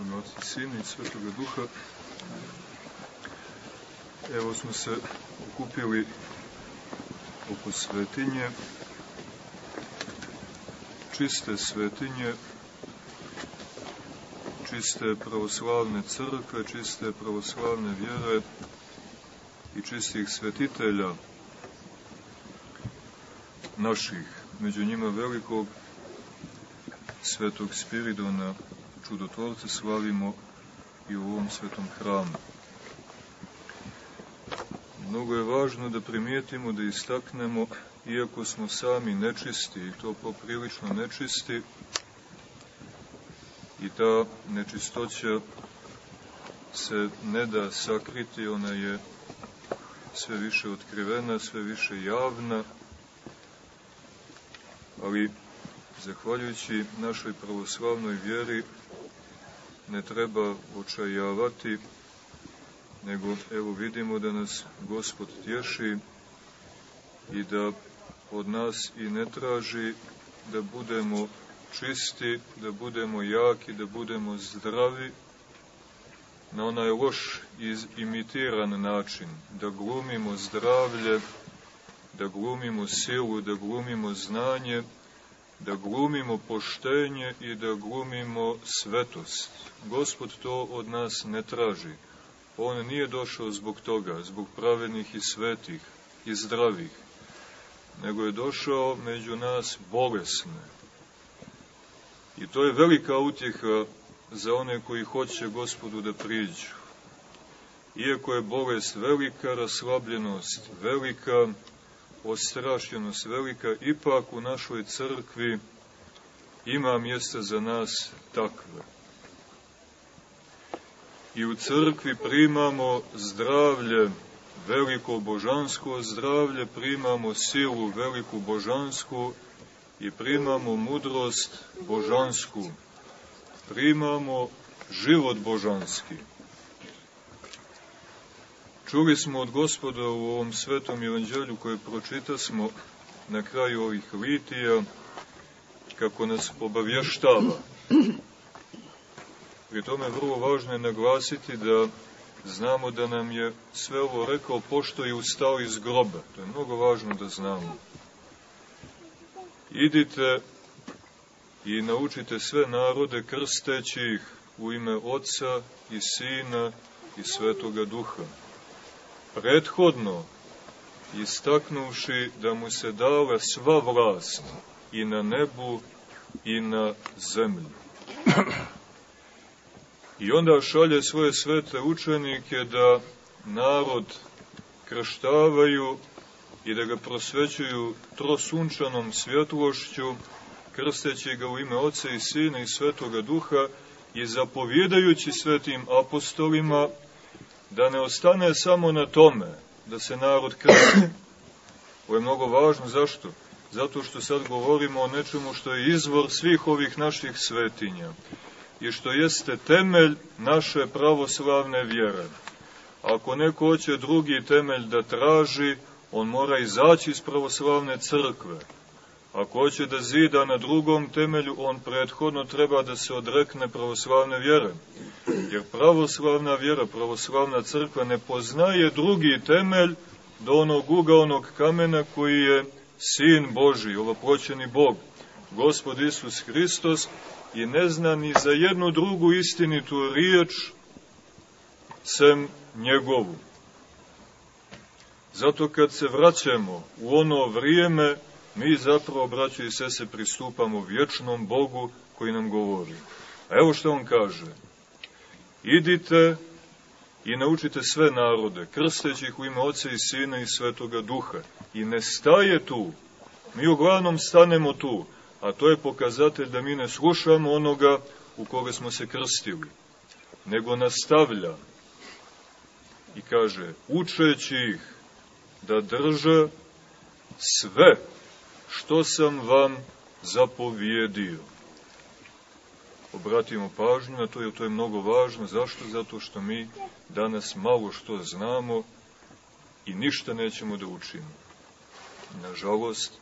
ime Otca Sina i Svetoga Duha. Evo smo se okupili oko svetinje, čiste svetinje, čiste pravoslavne crkve, čiste pravoslavne vjere i čistih svetitelja naših, među njima velikog svetog Spiridona, čudotvorce, slavimo i u ovom svetom hramu. Mnogo je važno da primijetimo, da istaknemo, iako smo sami nečisti, i to poprilično nečisti, i ta nečistoća se ne da sakriti, ona je sve više otkrivena, sve više javna, ali zahvaljujući našoj pravoslavnoj vjeri ne treba očajavati, nego evo vidimo da nas Gospod tješi i da od nas i ne traži da budemo čisti, da budemo jaki, da budemo zdravi, na onaj loš imitiran način, da glumimo zdravlje, da glumimo silu, da glumimo znanje, da glumimo poštenje i da glumimo svetost. Gospod to od nas ne traži. On nije došao zbog toga, zbog pravednih i svetih i zdravih, nego je došao među nas bolesne. I to je velika utjeha za one koji hoće gospodu da priđu. Iako je bolest velika, raslabljenost velika, ostrašćenost velika, ipak u našoj crkvi ima mjesta za nas takve. I u crkvi primamo zdravlje, veliko božansko zdravlje, primamo silu veliku božansku i primamo mudrost božansku. Primamo život božanski. Čuli smo od gospoda u ovom svetom evanđelju koje pročita smo na kraju ovih litija, kako nas obavještava. Pri tome vrlo važno je naglasiti da znamo da nam je sve ovo rekao pošto je ustao iz groba. To je mnogo važno da znamo. Idite i naučite sve narode krsteći ih u ime Otca i Sina i Svetoga Duha prethodno istaknuši da mu se dala sva vlast i na nebu i na zemlji. I onda šalje svoje svete učenike da narod krštavaju i da ga prosvećuju trosunčanom svjetlošću, krsteći ga u ime Oca i Sina i Svetoga Duha i zapovjedajući svetim apostolima da ne ostane samo na tome da se narod krsti. Ovo je mnogo važno, zašto? Zato što sad govorimo o nečemu što je izvor svih ovih naših svetinja i što jeste temelj naše pravoslavne vjere. Ako neko hoće drugi temelj da traži, on mora izaći iz pravoslavne crkve. Ako hoće da zida na drugom temelju, on prethodno treba da se odrekne pravoslavne vjere. Jer pravoslavna vjera, pravoslavna crkva ne poznaje drugi temelj do onog ugaonog kamena koji je Sin Boži, ovoploćeni Bog, Gospod Isus Hristos, i ne zna ni za jednu drugu istinitu riječ sem njegovu. Zato kad se vraćamo u ono vrijeme mi zapravo, braći i sese, pristupamo vječnom Bogu koji nam govori. A evo što on kaže. Idite i naučite sve narode, krsteći ih u ime Oca i Sina i Svetoga Duha. I ne staje tu. Mi uglavnom stanemo tu, a to je pokazatelj da mi ne slušamo onoga u koga smo se krstili, nego nastavlja i kaže, učeći ih da drže sve što sam vam zapovjedio. Obratimo pažnju na to, jer to je mnogo važno. Zašto? Zato što mi danas malo što znamo i ništa nećemo da učimo. Nažalost,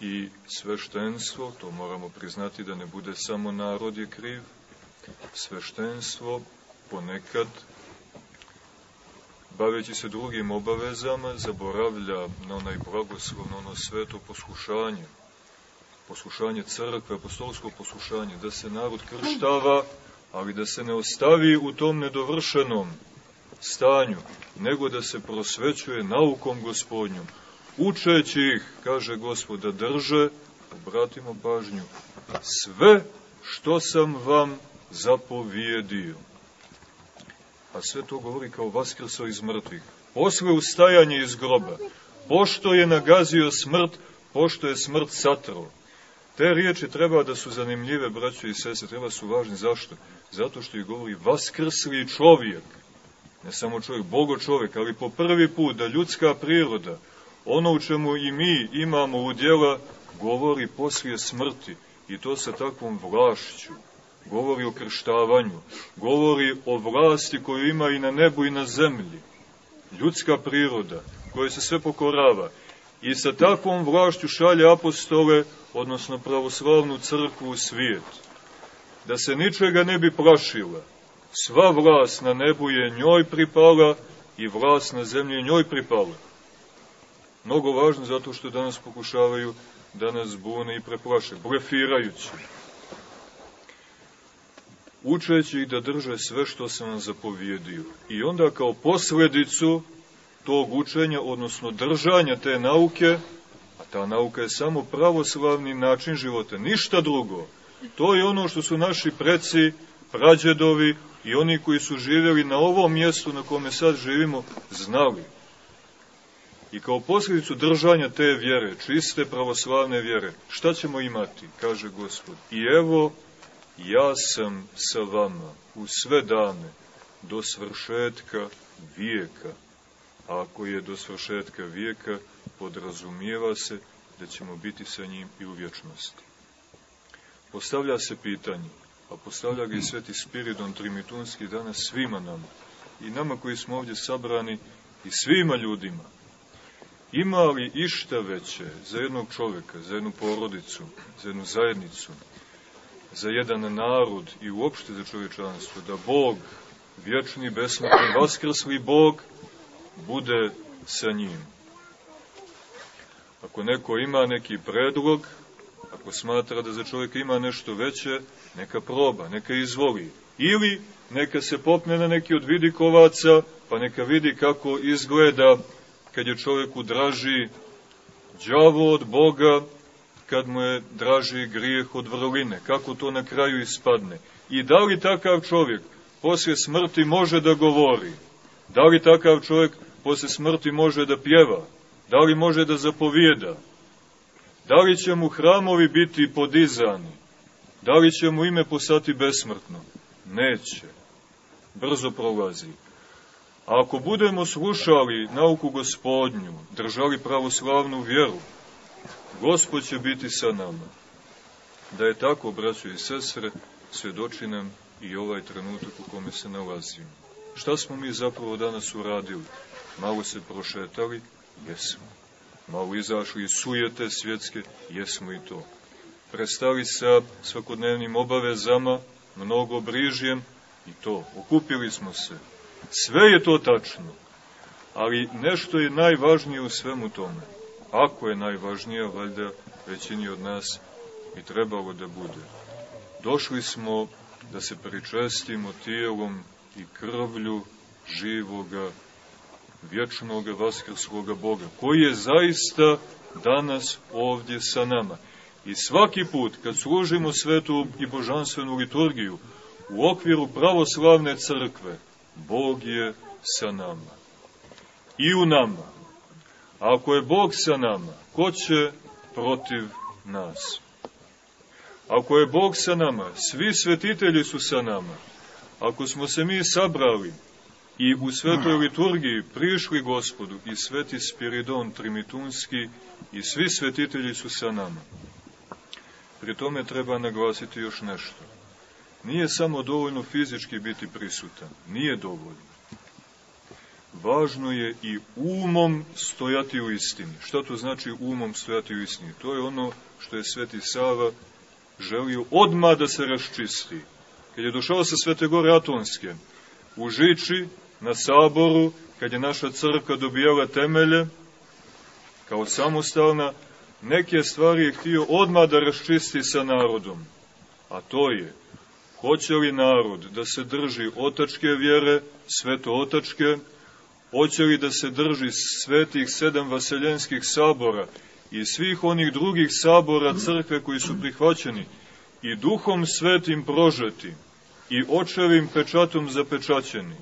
i sveštenstvo, to moramo priznati da ne bude samo narod je kriv, sveštenstvo ponekad, baveći se drugim obavezama, zaboravlja na onaj blagoslov, na ono sveto poslušanje, poslušanje crkve, apostolsko poslušanje, da se narod krštava, ali da se ne ostavi u tom nedovršenom stanju, nego da se prosvećuje naukom gospodnjom, učeći ih, kaže gospod, da drže, obratimo pažnju, sve što sam vam zapovijedio. A sve to govori kao vaskrso iz mrtvih. Posle ustajanje iz groba, pošto je nagazio smrt, pošto je smrt satrao. Te riječi treba da su zanimljive, braćo i sese, treba su važne. Zašto? Zato što ih govori vaskrsli čovjek. Ne samo čovjek, bogo čovjek, ali po prvi put da ljudska priroda, ono u čemu i mi imamo udjela, govori poslije smrti. I to sa takvom vlašću. Govori o krštavanju. Govori o vlasti koju ima i na nebu i na zemlji. Ljudska priroda, koja se sve pokorava. I sa takvom vlašću šalje apostole, odnosno pravoslavnu crkvu u svijet. Da se ničega ne bi plašila. Sva vlast na nebu je njoj pripala i vlast na zemlji je njoj pripala. Mnogo važno zato što danas pokušavaju da nas bune i preplaše, blefirajući. Učeći ih da drže sve što sam vam zapovjedio. I onda kao posledicu tog učenja, odnosno držanja te nauke, a ta nauka je samo pravoslavni način života, ništa drugo. To je ono što su naši preci, prađedovi i oni koji su živjeli na ovom mjestu na kome sad živimo, znali. I kao posljedicu držanja te vjere, čiste pravoslavne vjere, šta ćemo imati, kaže Gospod. I evo, ja sam sa vama u sve dane do svršetka vijeka. A ako je do svršetka vijeka, podrazumijeva se da ćemo biti sa njim i u vječnosti. Postavlja se pitanje, a postavlja ga i Sveti Spiridon Trimitunski danas svima nama, i nama koji smo ovdje sabrani, i svima ljudima, ima li išta veće za jednog čovjeka, za jednu porodicu, za jednu zajednicu, za jedan narod i uopšte za čovječanstvo, da Bog, vječni, besmrtni, vaskrsli Bog, bude sa njim. Ako neko ima neki predlog, ako smatra da za čovjeka ima nešto veće, neka proba, neka izvoli. Ili neka se popne na neki od vidikovaca, pa neka vidi kako izgleda kad je čovjeku draži đavo od Boga, kad mu je draži grijeh od vrline, kako to na kraju ispadne. I da li takav čovjek poslije smrti može da govori? Da li takav čovjek poslije smrti može da pjeva? Da li može da zapovijeda? Da li će mu hramovi biti podizani? Da li će mu ime postati besmrtno? Neće. Brzo prolazi. A ako budemo slušali nauku gospodnju, držali pravoslavnu vjeru, Gospod će biti sa nama. Da je tako, braćo i sestre, svjedoči nam i ovaj trenutak u kome se nalazimo. Šta smo mi zapravo danas uradili? Malo se prošetali? Jesmo. Malo izašli iz sujete svjetske? Jesmo i to. Prestali sa svakodnevnim obavezama, mnogo brižjem? I to. Okupili smo se. Sve je to tačno. Ali nešto je najvažnije u svemu tome. Ako je najvažnije, valjda većini od nas i trebalo da bude. Došli smo da se pričestimo tijelom i krvlju živoga, vječnoga, vaskrsloga Boga, koji je zaista danas ovdje sa nama. I svaki put kad služimo svetu i božanstvenu liturgiju u okviru pravoslavne crkve, Bog je sa nama. I u nama. A ako je Bog sa nama, ko će protiv nas? Ako je Bog sa nama, svi svetitelji su sa nama. Ako smo se mi sabrali i u svetoj liturgiji prišli gospodu i sveti Spiridon Trimitunski i svi svetitelji su sa nama. Pri tome treba naglasiti još nešto. Nije samo dovoljno fizički biti prisutan, nije dovoljno. Važno je i umom stojati u istini. Šta to znači umom stojati u istini? To je ono što je Sveti Sava želio odma da se raščisti. kad je došao sa Svete Gore Atonske, u Žiči, na saboru, kad je naša crkva dobijala temelje, kao samostalna, neke stvari je htio odmah da raščisti sa narodom. A to je, hoće li narod da se drži otačke vjere, sveto otačke, hoće li da se drži svetih sedam vaseljenskih sabora i svih onih drugih sabora crkve koji su prihvaćeni i duhom svetim prožeti i očevim pečatom zapečaćeni.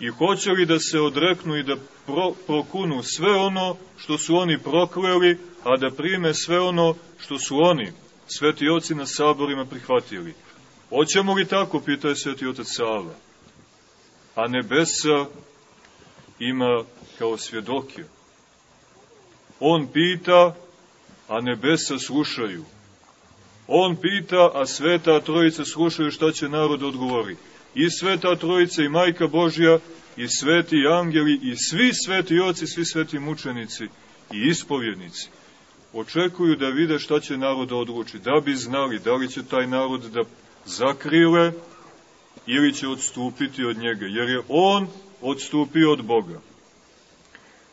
I hoće li da se odreknu i da pro, prokunu sve ono što su oni prokleli, a da prime sve ono što su oni, sveti oci na saborima, prihvatili. Hoćemo li tako, pita je sveti otac Sava. A nebesa ima kao svjedoke. On pita, a nebesa slušaju. On pita, a sveta trojica slušaju šta će narod odgovori. I sveta trojica, i majka Božja, i sveti angeli, i svi sveti oci, svi sveti mučenici, i ispovjednici. Očekuju da vide šta će narod da odluči, da bi znali da li će taj narod da zakrile ili će odstupiti od njega, jer je on odstupio od Boga.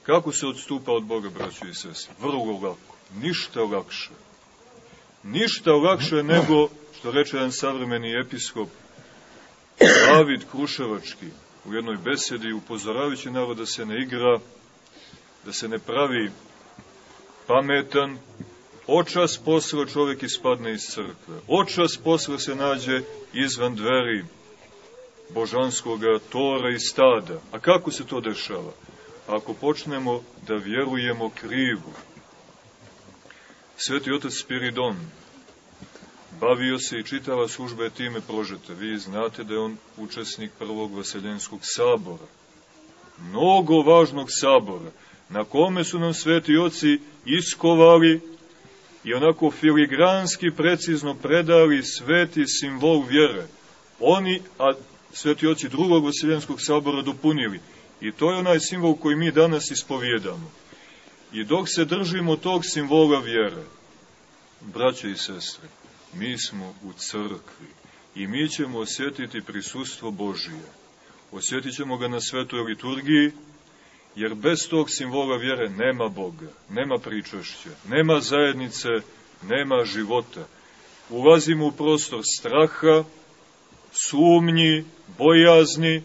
Kako se odstupa od Boga, braćo i sese? Vrlo lako, ništa lakše. Ništa lakše nego, što reče jedan savremeni episkop, David Kruševački, u jednoj besedi upozoravajući narod da se ne igra, da se ne pravi pametan, očas posle čovjek ispadne iz crkve, očas posle se nađe izvan dveri božanskoga tora i stada. A kako se to dešava? Ako počnemo da vjerujemo krivu. Sveti otac Spiridon bavio se i čitava služba je time prožeta. Vi znate da je on učesnik prvog vaseljenskog sabora. Mnogo važnog sabora, na kome su nam sveti oci iskovali i onako filigranski precizno predali sveti simbol vjere. Oni, a sveti oci drugog vaseljenskog sabora dopunili. I to je onaj simbol koji mi danas ispovjedamo. I dok se držimo tog simbola vjere, braće i sestre, mi smo u crkvi i mi ćemo osjetiti prisustvo Božije. Osjetit ćemo ga na svetoj liturgiji, jer bez tog simbola vjere nema Boga, nema pričašća, nema zajednice, nema života. Ulazimo u prostor straha, sumnji, bojazni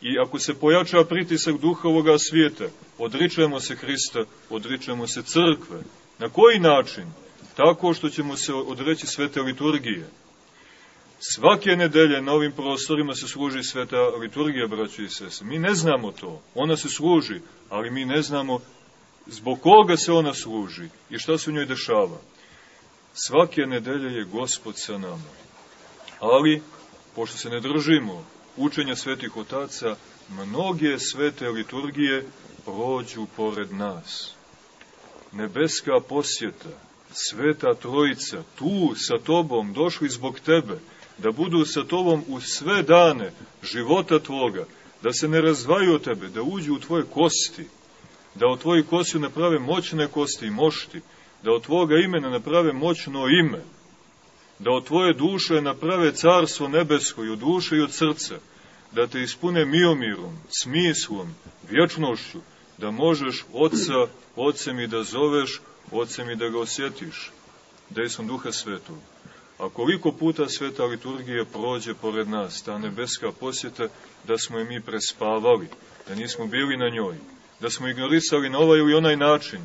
i ako se pojača pritisak duha ovoga svijeta, odričemo se Hrista, odričemo se crkve. Na koji način? Tako što ćemo se odreći svete liturgije. Svake nedelje na ovim prostorima se služi sveta liturgija, braći i sese. Mi ne znamo to. Ona se služi, ali mi ne znamo zbog koga se ona služi i šta se u njoj dešava. Svake nedelje je Gospod sa nama. Ali, pošto se ne držimo učenja svetih otaca, mnoge svete liturgije prođu pored nas. Nebeska posjeta, sveta trojica, tu sa tobom, došli zbog tebe, da budu sa tobom u sve dane života tvoga, da se ne razvaju od tebe, da uđu u tvoje kosti, da od tvojih kosti naprave moćne kosti i mošti, da od tvoga imena naprave moćno ime, da od tvoje duše naprave carstvo nebesko i od duše i od srca, da te ispune miomirom, smislom, vječnošću, da možeš oca ocem i da zoveš, ocem i da ga osjetiš, dejstvom duha svetog. A koliko puta sveta liturgija prođe pored nas, ta nebeska posjeta, da smo je mi prespavali, da nismo bili na njoj, da smo ignorisali na ovaj ili onaj način,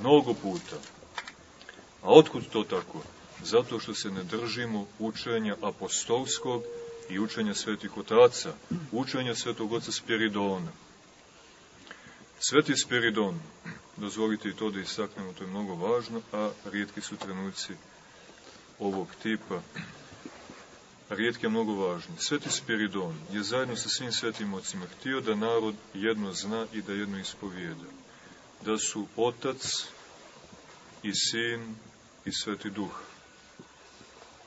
mnogo puta. A otkud to tako? Zato što se ne držimo učenja apostolskog i učenja svetih otaca, učenja svetog oca Spiridona. Sveti Spiridon, dozvolite i to da istaknemo, to je mnogo važno, a rijetki su trenuci ovog tipa, rijetki je mnogo važni. Sveti Spiridon je zajedno sa svim svetim ocima htio da narod jedno zna i da jedno ispovijeda. Da su Otac i Sin i Sveti Duh.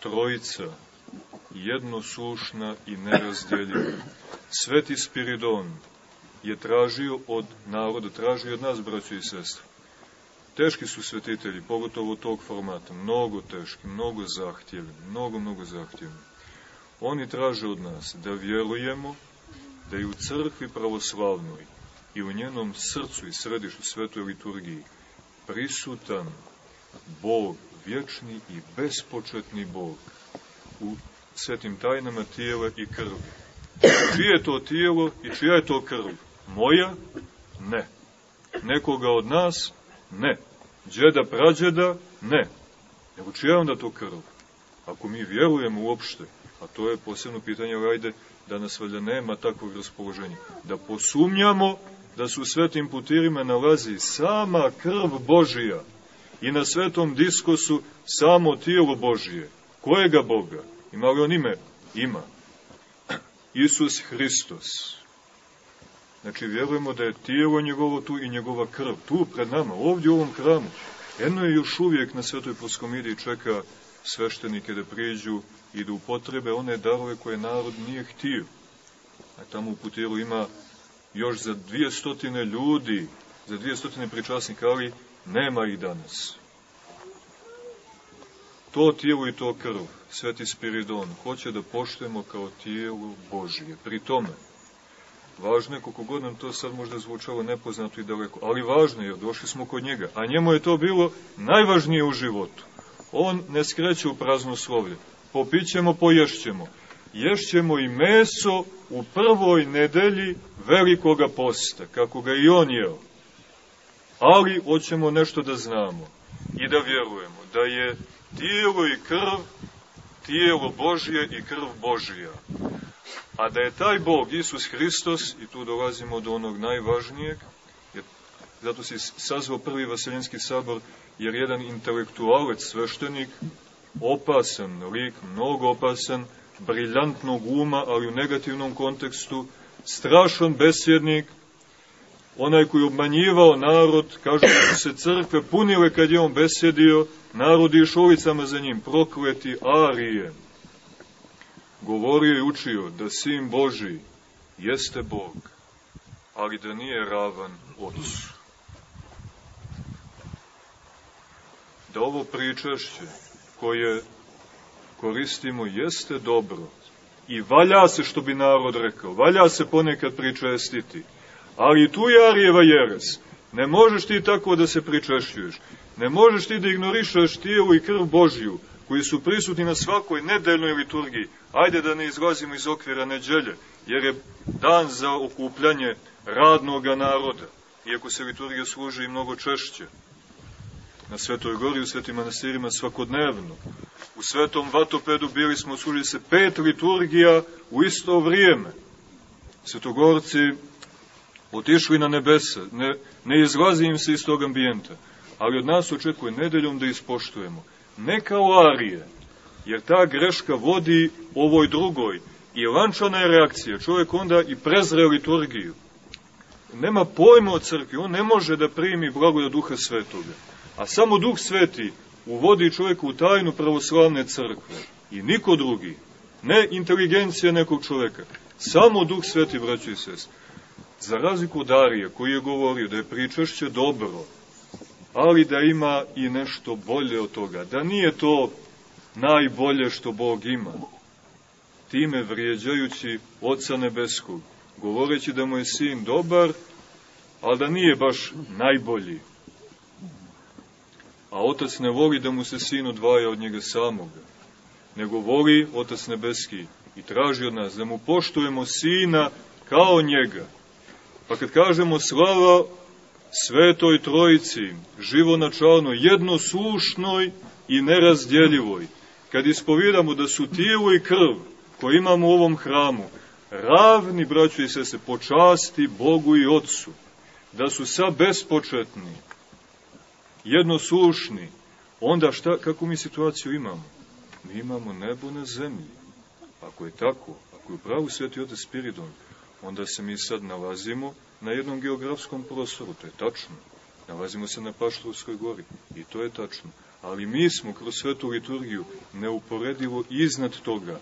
Trojica, jednoslušna i nerazdjeljiva. Sveti Spiridon je tražio od naroda, tražio od nas, braćo i sestre, Teški su svetitelji, pogotovo tog formata, mnogo teški, mnogo zahtjevni, mnogo, mnogo zahtjevni. Oni traže od nas da vjerujemo da je u crkvi pravoslavnoj i u njenom srcu i središtu svetoj liturgiji prisutan Bog, vječni i bespočetni Bog u svetim tajnama tijela i krvi. Čije je to tijelo i čija je to krv? Moja? Ne. Nekoga od nas? Ne. Đeda prađeda? Ne. Nego čija je onda to krv? Ako mi vjerujemo uopšte, a to je posebno pitanje, ajde, danas valjda nema takvog raspoloženja, da posumnjamo da su svetim putirima nalazi sama krv Božija i na svetom diskosu samo tijelo Božije. Kojega Boga? Ima li on ime? Ima. Isus Hristos. Znači, vjerujemo da je tijelo njegovo tu i njegova krv, tu pred nama, ovdje u ovom hramu. Eno je još uvijek na Svetoj Poskomidiji čeka sveštenike da priđu i da upotrebe one darove koje narod nije htio. A tamo u putilu ima još za dvije stotine ljudi, za dvije stotine pričasnika, ali nema ih danas. To tijelo i to krv, Sveti Spiridon, hoće da poštujemo kao tijelo Božije. Pri tome, važno je, koliko god nam to sad možda zvučalo nepoznato i daleko, ali važno je, jer došli smo kod njega, a njemu je to bilo najvažnije u životu. On ne skreće u prazno slovlje. Popićemo, poješćemo. Ješćemo i meso u prvoj nedelji velikoga posta, kako ga i on jeo. Ali hoćemo nešto da znamo i da vjerujemo, da je tijelo i krv, tijelo Božje i krv Božija. A da je taj Bog, Isus Hristos, i tu dolazimo do onog najvažnijeg, jer zato se sazvao prvi Vaseljenski sabor, jer jedan intelektualec, sveštenik, opasan lik, mnogo opasan, briljantnog uma, ali u negativnom kontekstu, strašan besjednik, onaj koji obmanjivao narod, kažu da se crkve punile kad je on besjedio, narod iš ulicama za njim, prokleti Arije. Govorio i učio da sin Boži jeste Bog, ali da nije ravan Otcu. Da ovo pričašće koje koristimo jeste dobro i valja se, što bi narod rekao, valja se ponekad pričestiti, ali tu je Arijeva jeres. Ne možeš ti tako da se pričešćuješ. Ne možeš ti da ignorišaš tijelu i krv Božju, koji su prisutni na svakoj nedeljnoj liturgiji. Ajde da ne izlazimo iz okvira neđelje, jer je dan za okupljanje radnoga naroda, iako se liturgija služi i mnogo češće. Na Svetoj gori, u svetim manastirima svakodnevno. U Svetom Vatopedu bili smo, služili se pet liturgija u isto vrijeme. Svetogorci otišli na nebesa, ne, ne izlazi im se iz tog ambijenta ali od nas očekuje nedeljom da ispoštujemo. Ne kao Arije, jer ta greška vodi ovoj drugoj i lančana je reakcija. Čovjek onda i prezre liturgiju. Nema pojma o crkvi, on ne može da primi blagoda duha svetoga. A samo duh sveti uvodi čovjeku u tajnu pravoslavne crkve. I niko drugi. Ne inteligencija nekog čovjeka. Samo duh sveti, braći i sest. Za razliku od Arije, koji je govorio da je pričašće dobro, ali da ima i nešto bolje od toga, da nije to najbolje što Bog ima, time vrijeđajući Oca Nebeskog, govoreći da mu je sin dobar, ali da nije baš najbolji. A Otac ne voli da mu se sin odvaja od njega samoga, nego voli Otac Nebeski i traži od nas da mu poštujemo sina kao njega. Pa kad kažemo slava Svetoj Trojici, živonačalno, jednoslušnoj i nerazdjeljivoj, kad ispovidamo da su tijelo i krv koje imamo u ovom hramu, ravni, braćo i sese, počasti Bogu i Otcu, da su sa bespočetni, jednoslušni, onda šta, kako mi situaciju imamo? Mi imamo nebo na zemlji. Ako je tako, ako je u pravu Sveti Otac Spiridon, onda se mi sad nalazimo na jednom geografskom prostoru, to je tačno. Nalazimo se na Paštovskoj gori i to je tačno. Ali mi smo kroz svetu liturgiju neuporedivo iznad toga.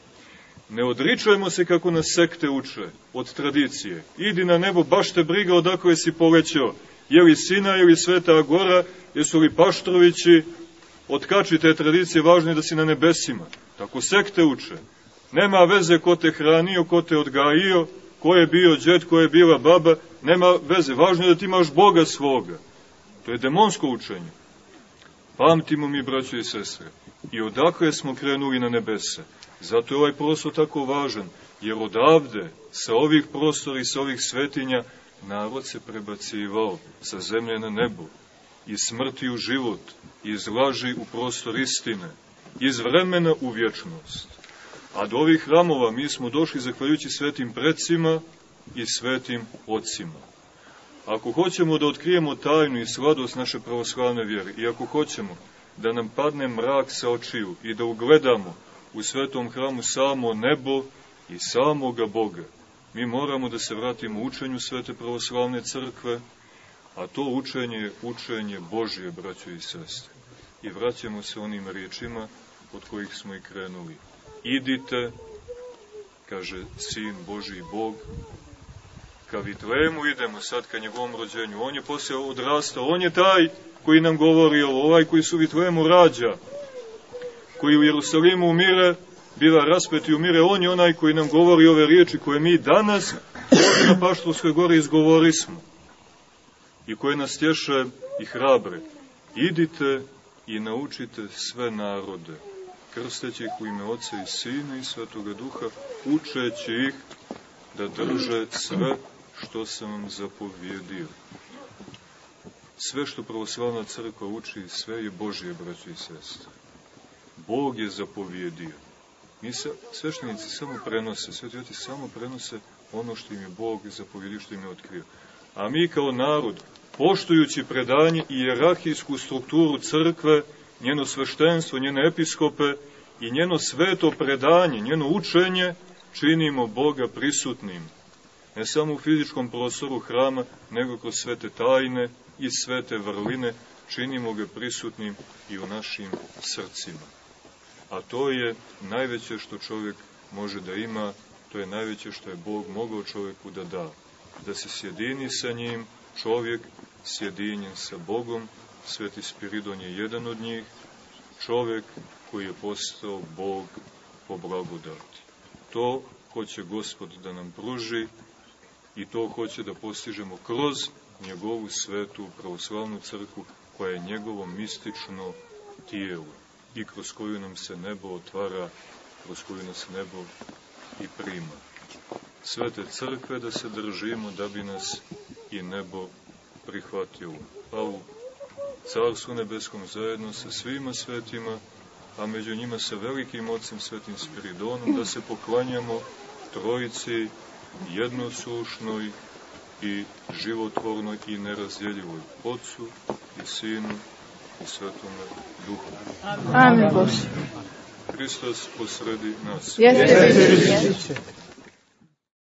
Ne odričujemo se kako nas sekte uče od tradicije. Idi na nebo, baš te briga odakle si polećao. Je li Sina ili Sveta Agora, jesu li Paštrovići, otkači te tradicije, važno je da si na nebesima. Tako sekte uče. Nema veze ko te hranio, ko te odgajio, ko je bio džet, ko je bila baba, nema veze. Važno je da ti imaš Boga svoga. To je demonsko učenje. Pamtimo mi, braćo i sestre, i odakle smo krenuli na nebese. Zato je ovaj prostor tako važan, jer odavde, sa ovih prostora i sa ovih svetinja, narod se prebacivao sa zemlje na nebo, iz smrti u život, iz laži u prostor istine, iz vremena u vječnost. A do ovih hramova mi smo došli zahvaljujući svetim predsima i svetim ocima. Ako hoćemo da otkrijemo tajnu i sladost naše pravoslavne vjere i ako hoćemo da nam padne mrak sa očiju i da ugledamo u svetom hramu samo nebo i samoga Boga, mi moramo da se vratimo učenju svete pravoslavne crkve, a to učenje je učenje Božje, braćo i sestre. I vraćamo se onim riječima od kojih smo i krenuli. Idite, kaže Sin Boži Bog, ka Vitlemu idemo sad ka njegovom rođenju. On je poslije odrastao, on je taj koji nam govori ovo, ovaj koji su Vitlemu rađa, koji u Jerusalimu umire, biva raspet i umire, on je onaj koji nam govori ove riječi koje mi danas na Paštovskoj gori izgovorismo i koje nas tješe i hrabre. Idite i naučite sve narode, krsteći ih u ime Oca i Sina i Svetoga Duha, učeći ih da drže sve što sam vam zapovjedio. Sve što pravoslavna crkva uči, sve je Božje, braći i sestre. Bog je zapovjedio. Mi se, sveštenici samo prenose, sveti samo prenose ono što im je Bog zapovjedio, što im je otkrio. A mi kao narod, poštujući predanje i jerarhijsku strukturu crkve, njeno sveštenstvo, njene episkope i njeno sveto predanje, njeno učenje, činimo Boga prisutnim. Ne samo u fizičkom prostoru hrama, nego kroz svete tajne i svete vrline, činimo ga prisutnim i u našim srcima. A to je najveće što čovjek može da ima, to je najveće što je Bog mogao čovjeku da da. Da se sjedini sa njim, čovjek sjedinjen sa Bogom, Sveti Spiridon je jedan od njih, čovjek koji je postao Bog po blagodati. To hoće Gospod da nam pruži i to hoće da postižemo kroz njegovu svetu pravoslavnu crkvu koja je njegovo mistično tijelo i kroz koju nam se nebo otvara, kroz koju nas nebo i prima. Svete crkve da se držimo da bi nas i nebo prihvatilo. Pa u Carstvu nebeskom zajedno sa svima svetima, a među njima sa velikim ocem svetim Spiridonom, da se poklanjamo trojici jednosušnoj i životvornoj i nerazdjeljivoj Otcu i Sinu i Svetome Duhu. Amin Bože. Hristos posredi nas. Jeste, jeste.